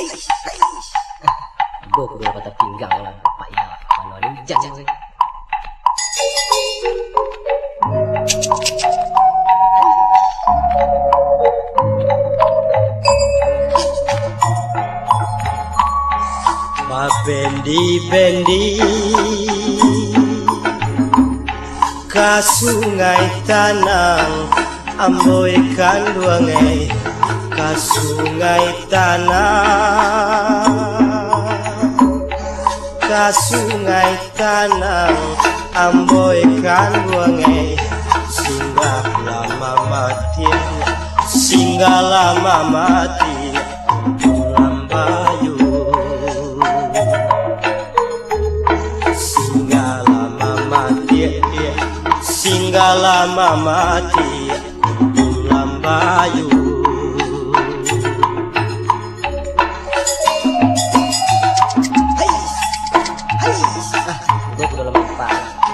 Aduh, kudu dapat pinggang lah. Pak ya, mana ini jangan Bendi Bendi. Ka sungai tanang Ambo ikan duangai Ka sungai tanang Ka sungai tanang Ambo ikan duangai Singgah lama mati Singgah lama mati Pulang bayu. Singgala mati Singgala mati Pulang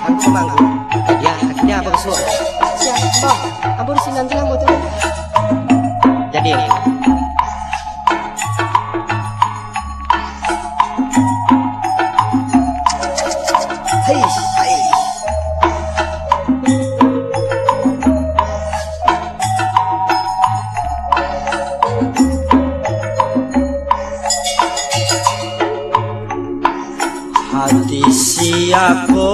Kan. Ya, kesuara? Siap, Bang. Turun. Jadi. Hati siapa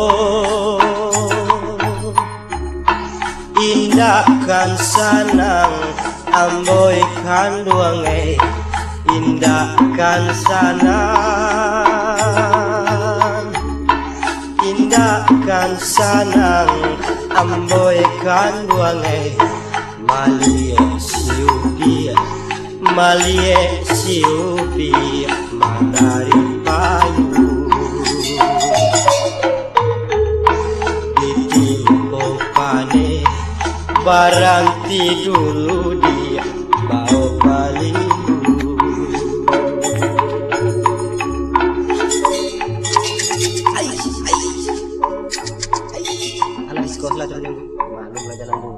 Indahkan sanang Amboy kanduangai Indahkan sanang Indahkan sanang Amboy kanduangai Malie siupi Malie siupi Manari Baranti dulu dia Bau Anak di sekolah lah Malu lah jalan.